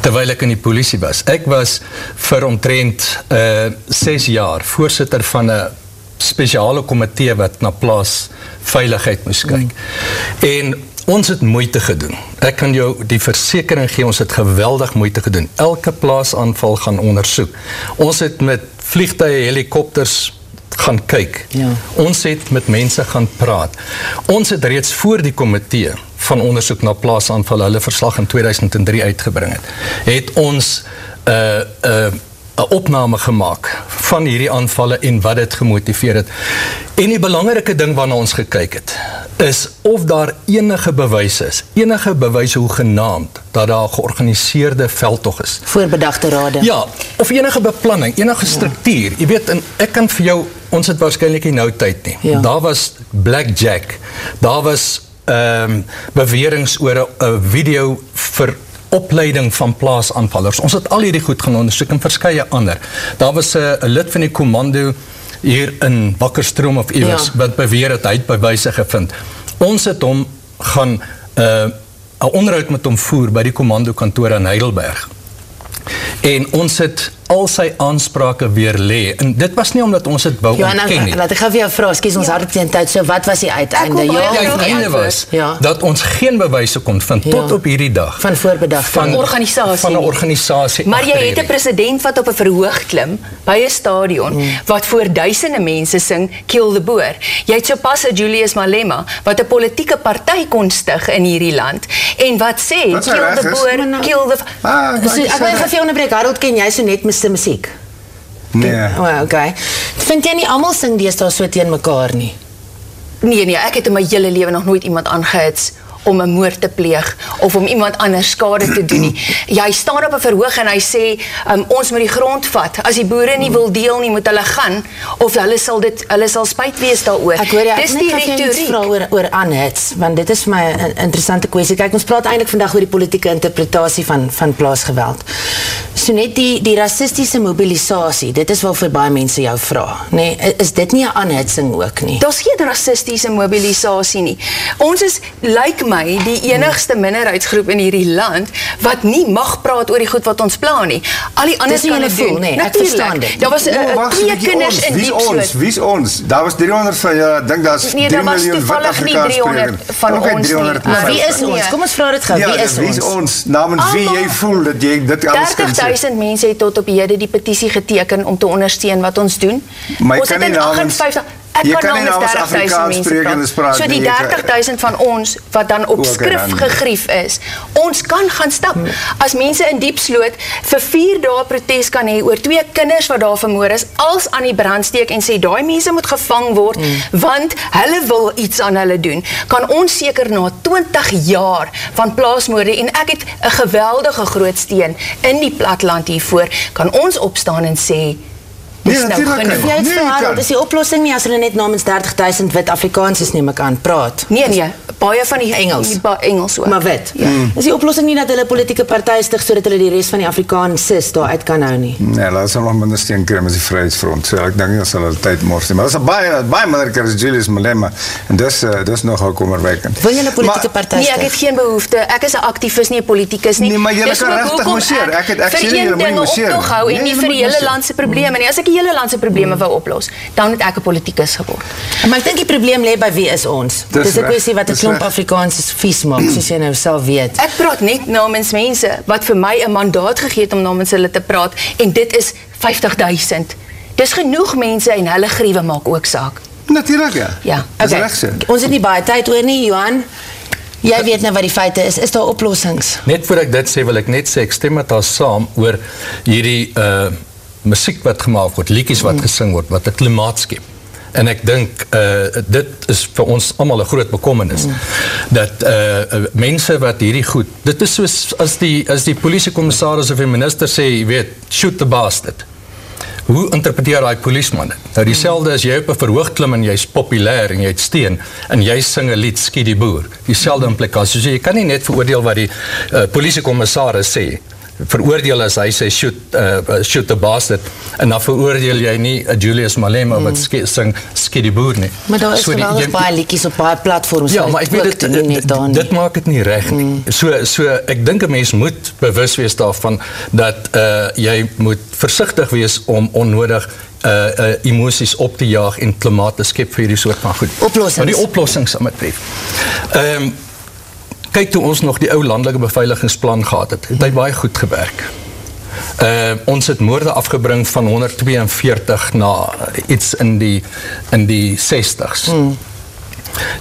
Speaker 15: terwyl ek in die politie was. Ek was vir omtrent 6 uh, jaar voorzitter van een speciale komitee wat na plaas veiligheid moest kyk. Mm. En ons het moeite gedoen. Ek kan jou die versekering gee, ons het geweldig moeite gedoen. Elke plaasaanval gaan onderzoek. Ons het met vliegtuie, helikopters gaan kyk. Ja. Ons het met mense gaan praat. Ons het reeds voor die komitee van onderzoek na plaasaanval hulle verslag in 2003 uitgebring het. Het ons 'n uh, 'n uh, 'n opname gemaak van hierdie aanvalle en wat dit gemotiveer het. En die belangrike ding waarna ons gekyk het, is of daar enige bewys is, enige bewys hoe genaamd dat daar 'n georganiseerde veldtog is.
Speaker 13: Voorbedagte rade.
Speaker 15: Ja, of enige beplanning, enige struktuur. Ja. Jy weet, en ek kan vir jou ons het waarskynlik nie nou tyd nie. Ja. Daar was Blackjack. Daar was ehm um, beweringe oor 'n video vir opleiding van plaasaanvallers. Ons het al hierdie goed gaan ondersoek en verskeie ander. Daar was 'n lid van die komando hier in Wakkerstroom of iewers ja. wat beweer het hy het bewyse gevind. Ons het hom gaan 'n uh, 'n onderhoud met hom voer by die komando kantoor in Heidelberg. En ons het al sy aansprake weer le. En dit was nie omdat ons dit wou
Speaker 13: Johanna,
Speaker 15: ontken nie.
Speaker 13: laat ek gou vir jou vra, skus ons hard op teen tyd. So wat was die uiteinde?
Speaker 15: Ja,
Speaker 13: Ja,
Speaker 15: die
Speaker 13: of nee?
Speaker 15: einde was
Speaker 13: Ja.
Speaker 15: dat ons geen bewyse kon vind tot
Speaker 13: Ja.
Speaker 15: op hierdie dag.
Speaker 13: Van voorbedag.
Speaker 15: Van,
Speaker 14: Van organisasie
Speaker 15: Van 'n organisasie.
Speaker 14: Maar jy het 'n president wat op 'n verhoog klim by 'n stadion
Speaker 13: Mm.
Speaker 14: wat voor duisende mense sing Kill the Boer. Jy het sopas 'n Julius Malema wat 'n politieke party kon stig in hierdie land en wat sê
Speaker 16: Wat
Speaker 14: Kill the. Boer, kill the
Speaker 16: Ah,
Speaker 13: So, ek wil vir jou onderbreek. Harold, ken jy so net Mr Musiek?
Speaker 16: Nee.
Speaker 13: O, oh, okay. Vind jy nie almal sing deesdae so teen mekaar nie?
Speaker 14: Nee nee, ek het in my hele lewe nog nooit iemand aangehits om 'n moord te pleeg of om iemand anders skade te doen nie. Hy staan op 'n verhoog en hy sê, um, ons moet die grond vat. As die boere nie wil deel nie, moet hulle gaan of hulle sal dit hulle sal spyt wees daaroor.
Speaker 13: Ek hoor jy,
Speaker 14: Dis die
Speaker 13: net gou vir jou iets
Speaker 14: retoriek.
Speaker 13: vra oor oor aanhits, want dit is vir my 'n interessante kwessie. Kyk, ons praat eintlik vandag oor die politieke interpretasie van van plaasgeweld. So net die die rassistiese mobilisasie, dit is waarvoor baie mense jou vra, nê? Nee, is dit nie 'n aanhitsing ook nie?
Speaker 14: Daar's geen rassistiese mobilisasie nie. Ons is lyk like my die enigste minderheidsgroep in hierdie land wat nie mag praat oor die goed wat ons pla nie. Al die ander kan
Speaker 13: julle
Speaker 14: dit doen.
Speaker 13: nee, ek
Speaker 14: Natuurlijk.
Speaker 13: verstaan dit.
Speaker 14: Daar was uh,
Speaker 16: Oh, wag,
Speaker 14: twee kinders
Speaker 16: ons.
Speaker 14: in
Speaker 16: Wie's ons? Wie's ons? Daar was 300 van ja, ek dink daar's
Speaker 14: Nee,
Speaker 16: 3
Speaker 14: daar was
Speaker 16: miljoen wit
Speaker 14: toevallig nie
Speaker 16: Afrikaans
Speaker 14: 300
Speaker 16: sprekers.
Speaker 14: van
Speaker 16: uit
Speaker 14: ons nie.
Speaker 16: 300
Speaker 14: Maar
Speaker 13: Wie is
Speaker 14: Nee.
Speaker 13: ons? Kom ons vra dit gou.
Speaker 16: Ja,
Speaker 13: Wie is
Speaker 16: wie is
Speaker 13: ons?
Speaker 16: ons? Namens wie jy voel dat jy dit alles kan sê.
Speaker 14: 30000 mense het tot op hede die petisie geteken om te ondersteun wat ons doen.
Speaker 16: Maar
Speaker 14: ons het
Speaker 16: nie
Speaker 14: in
Speaker 16: namens-
Speaker 14: 58 Ek
Speaker 16: jy
Speaker 14: kan,
Speaker 16: kan nie
Speaker 14: namens
Speaker 16: namens
Speaker 14: 30000
Speaker 16: Afrikaans sprekendes praat.
Speaker 14: So die
Speaker 16: Jy kan-
Speaker 14: 30000 van ons wat dan op skrif gegrief is, ons kan gaan stap. As mense in Diepsloot vir 4 dae protes kan hê oor twee kinders wat daar vermoor is, als aan die brand steek en sê daai mense moet gevang word want hulle wil iets aan hulle doen, kan ons seker na 20 jaar van plaasmoorde en ek het 'n geweldige groot steun in die platland hiervoor, kan ons opstaan en sê Dis nou
Speaker 13: Vir
Speaker 14: genoeg.
Speaker 13: jou
Speaker 16: Nee,
Speaker 13: verhaal, dis die oplossing nie as hulle net namens 30000 wit Afrikaners neem ek aan praat.
Speaker 14: Nee nee, baie van die
Speaker 13: Engels.
Speaker 14: die ba Engels ook.
Speaker 13: Maar wit.
Speaker 14: Ja.
Speaker 13: Is die oplossing nie dat hulle politieke partye stig sodat hulle die res van die Afrikaners daar uit kan hou nie?
Speaker 16: Nee, laat ons nog minder steen kry met die Vryheidsfront. So ek dink nie ons sal hulle tyd mors nie. Maar dis 'n baie baie minder keer as Julius Malema en dis uh, dis nogal kommerwekkend.
Speaker 13: Wil julle politieke partye
Speaker 14: Nee, ek het geen behoefte. Ek is 'n aktivis, nie 'n politikus nie.
Speaker 16: Nee, maar
Speaker 14: Dis
Speaker 16: kan regtig
Speaker 14: hoekom
Speaker 16: moseer. Ek het- ek
Speaker 14: vir
Speaker 16: sê nie
Speaker 14: een
Speaker 16: julle moet
Speaker 14: ding optog
Speaker 16: nie.
Speaker 14: hou
Speaker 16: Nee,
Speaker 14: en nie
Speaker 16: julle
Speaker 14: vir
Speaker 16: moet
Speaker 14: die hele land se probleme nie. As ek die hele land se probleme wou oplos, dan het ek 'n politikus geword.
Speaker 13: Maar ek dink die probleem lê by wie is ons?
Speaker 16: Dis
Speaker 13: Dis 'n kwessie wat 'n klomp
Speaker 16: reg.
Speaker 13: Afrikaners vies maak, soos jy nou self weet.
Speaker 14: Ek praat net namens mense wat vir my 'n mandaat gegee het om namens hulle te praat en dit is 50000. Dis genoeg mense en hulle griewe maak ook saak.
Speaker 16: Natuurlik ja.
Speaker 14: Ja.
Speaker 16: Dis
Speaker 13: Okay.
Speaker 16: reg.
Speaker 13: Ons het nie baie tyd oor nie, Johan. Jy weet nou wat die feite is. Is daar oplossings?
Speaker 15: Net voor ek dit sê, wil ek net sê ek stem met haar saam oor hierdie uh musiek wat gemaak word, liedjies wat gesing word wat 'n klimaat skep. En ek dink uh dit is vir ons almal 'n groot bekommernis dat uh, mense wat hierdie goed, dit is soos as die as die polisiekommissaris of die minister sê, jy weet, shoot the bastard. Hoe interpreteer daai polisieman dit? Nou dieselfde as jy op 'n verhoog klim en jy's populêr en jy het steen en jy sing 'n lied skiet die boer. Dieselfde implikasie. So jy kan nie net veroordeel wat die uh, polisiekommissaris sê veroordeel as hy sê shoot uh, shoot the bastard en dan veroordeel jy nie uh, Julius Malema wat ski, sing skiet die boer nie.
Speaker 13: Maar daar is
Speaker 15: So
Speaker 13: geweldig
Speaker 15: jy-
Speaker 13: baie liedjies op baie platforms.
Speaker 15: Ja,
Speaker 13: wat
Speaker 15: maar ek weet dit
Speaker 13: nie net daar
Speaker 15: dit,
Speaker 13: nie.
Speaker 15: dit maak dit nie reg nie. So so ek dink 'n mens moet bewus wees daarvan dat uh jy moet versigtig wees om onnodig uh, uh emosies op te jaag en klimaat te skep vir hierdie soort van goed.
Speaker 13: Oplossings.
Speaker 15: Maar die oplossings sal betref. Ehm um, kyk toe ons nog die ou landelike beveiligingsplan gehad het, het hy baie goed gewerk. Uh, ons het moorde afgebring van 142 na iets in die in die 60s. Mm.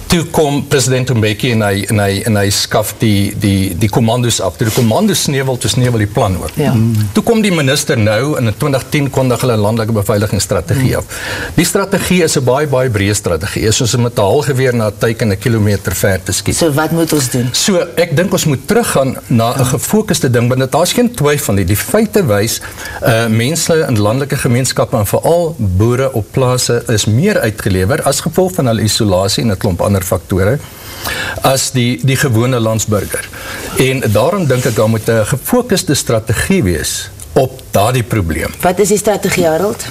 Speaker 15: Toe kom president Mbeki en hy en hy en hy skaf die die die kommandos af. Toe die kommandos sneuwel, toe sneuwel die plan oor.
Speaker 13: Ja.
Speaker 15: Toe kom die minister nou in 2010 kondig hulle 'n landelike beveiligingsstrategie
Speaker 13: Mm.
Speaker 15: af. Die strategie is 'n baie baie breë strategie. Is soos om met 'n haalgeweer na 'n teiken 'n kilometer ver te skiet.
Speaker 13: So wat moet ons doen?
Speaker 15: So ek dink ons moet teruggaan na 'n gefokusde ding want daar's geen twyfel nie. Die feite wys uh mense in landelike gemeenskappe en veral boere op plase is meer uitgelewer as gevolg van hulle isolasie en 'n klomp ander faktore as die die gewone landsburger. En daarom dink ek daar moet 'n gefokusde strategie wees op daardie probleem.
Speaker 13: Wat is die strategie, Harold?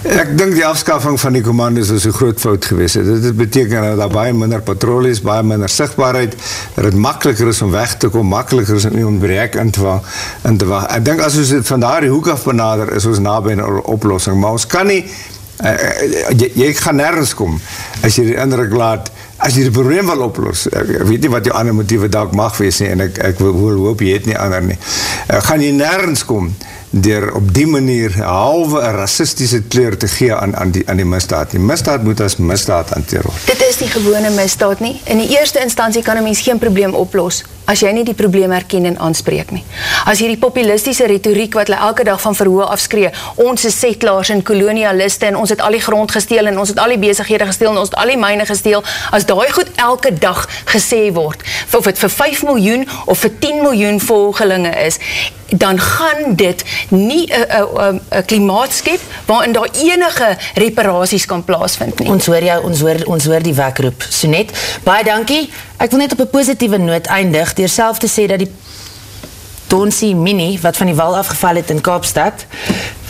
Speaker 16: Ek dink die afskaffing van die commandos is een groot fout geweest. Dit beteken dat daar baie minder patrolies, baie minder sigtbaarheid, dat het makkeliker is om weg te kom, makkeliker is om nie om bereik in te, in te wacht. Ek dink as ons dit van daar die hoek af benader, is ons nabij een oplossing. Maar ons kan nie, uh, jy, jy gaan nergens kom, as jy die indruk laat, as jy die probleem wil oplos, ek, weet nie wat jou ander motieve dalk mag wees nie, en ek, ek wil hoop jy het nie ander nie, uh, gaan jy nergens kom, door op die manier halve een racistische kleur te gee aan, aan, die, aan die misdaad. Die misdaad moet as misdaad hanteer word.
Speaker 14: Dit is die gewone misdaad nie. In die eerste instantie kan een mens geen probleem oplos as jy nie die probleem herken en aanspreek nie. As hierdie populistische retoriek wat hulle elke dag van verhoor afskree, ons is settlers en kolonialiste en ons het al die grond gesteel en ons het al die bezighede gesteel en ons het al die myne gesteel, as daai goed elke dag gesê word, of het vir 5 miljoen of vir 10 miljoen volgelinge is, dan gaan dit nie een klimaat skep waarin daar enige reparaties kan plaasvind nie.
Speaker 13: Ons hoor jou, ons hoor, ons hoor die wekroep. Sonet, baie dankie. Ek wil net op een positieve noot eindig, door self te sê dat die Donsie Mini, wat van die wal afgeval het in Kaapstad,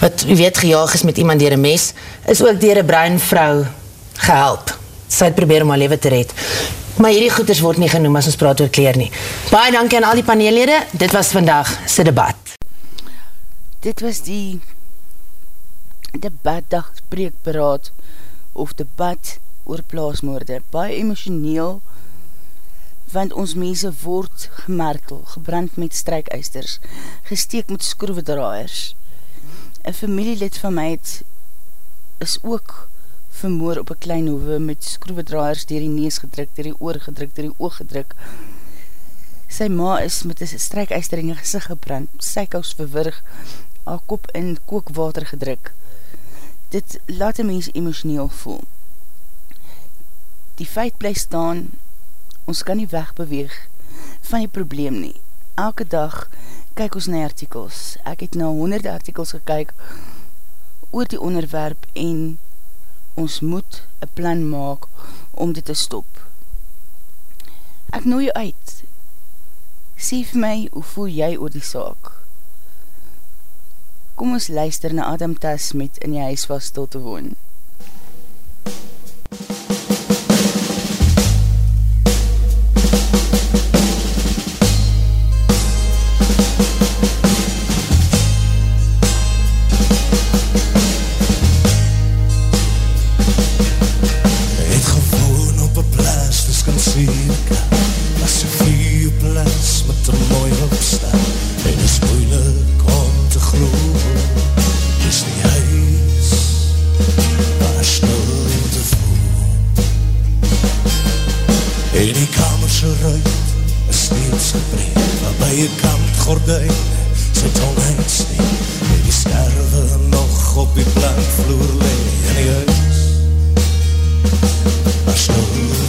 Speaker 13: wat weet gejaag is met iemand dier een mes, is ook dier een bruin vrou gehelp. Sy het probeer om haar leven te red. Maar hierdie goeders word nie genoem as ons praat oor kleer nie. Baie dankie aan al die paneellede. Dit was vandag sy debat.
Speaker 1: Dit was die debatdag spreekberaad of debat oor plaasmoorde. Baie emotioneel want ons mense word gemerkel, gebrand met strijkeisters, gesteek met skroevedraaiers. Een familielid van my het is ook vermoor op een klein hoeve met skroevedraaiers dier die nees gedruk, dier die oor gedruk, dier die oog gedruk. Sy ma is met een strijkeister in die gezicht gebrand, sy kous verwirg, haar kop in kookwater gedruk. Dit laat een mens emotioneel voel. Die feit bly staan, ons kan nie wegbeweeg van die probleem nie. Elke dag kyk ons na artikels. Ek het na honderde artikels gekyk oor die onderwerp en ons moet een plan maak om dit te stop. Ek nooi jou uit. Sê vir my, hoe voel jy oor die saak? Kom ons luister na Adam Tas met in die huis was stil te woon.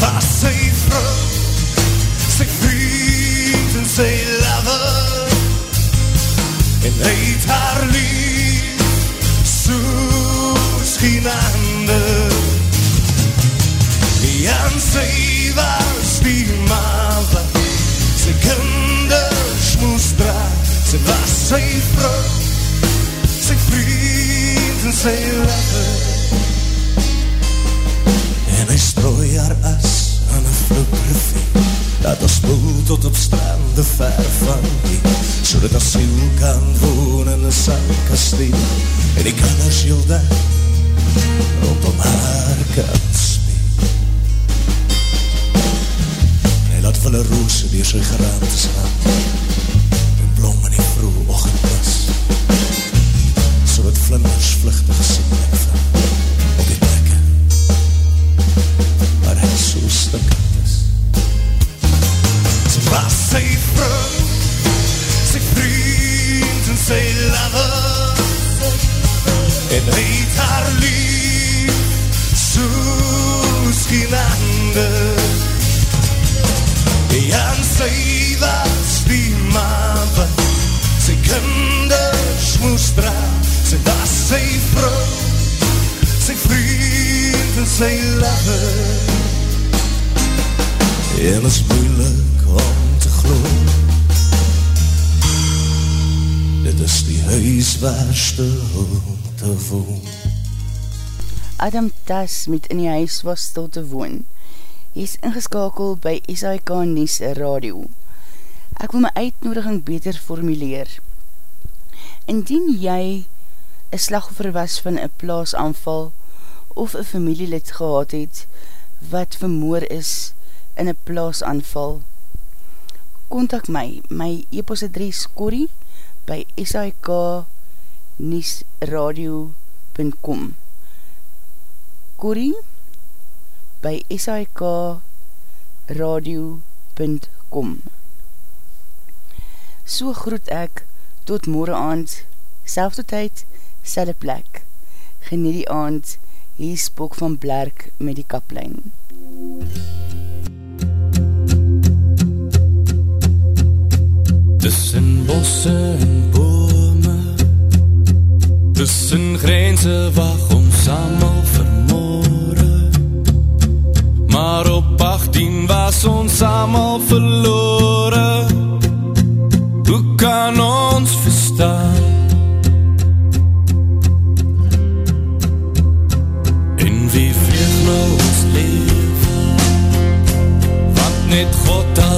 Speaker 17: was sy vrou, sy vriend en sy lover, en hy het haar lief, soos geen ander. Nie aan sy was die mawe, sy kinders moest dra, sy was sy vrou, sy vriend en sy lover, strooi haar as aan een vloekrivier Dat ons spoel tot op strande ver van die So dat ons siel kan woon in een sandkasteel En die kinders heel daar Rondom haar kan speel En hy laat vulle roose weer sy geraamte slaan. En blom in die vroeg ochendbus So dat vlinders vluchtig sien
Speaker 1: Adam Tas met in die huis waar stil te woon. Hy is ingeskakel by SIK Nies Radio. Ek wil my uitnodiging beter formuleer. Indien jy een slagoffer was van een plaasanval of een familielid gehad het wat vermoor is in een plaasanval, kontak my, my e-postadres Corrie by sikniesradio.com Corrie by sikradio.com So groet ek tot morgen aand, selfde tyd, selfde plek. Genie die aand, hier spok van Blerk met die kaplijn.
Speaker 2: Tussen bosse en bome Tussen grense wacht ons vermoorde Maar op 18 was ons allemaal verloore Hoe kan ons verstaan? En wie vlieg nou ons leven? Want net God alleen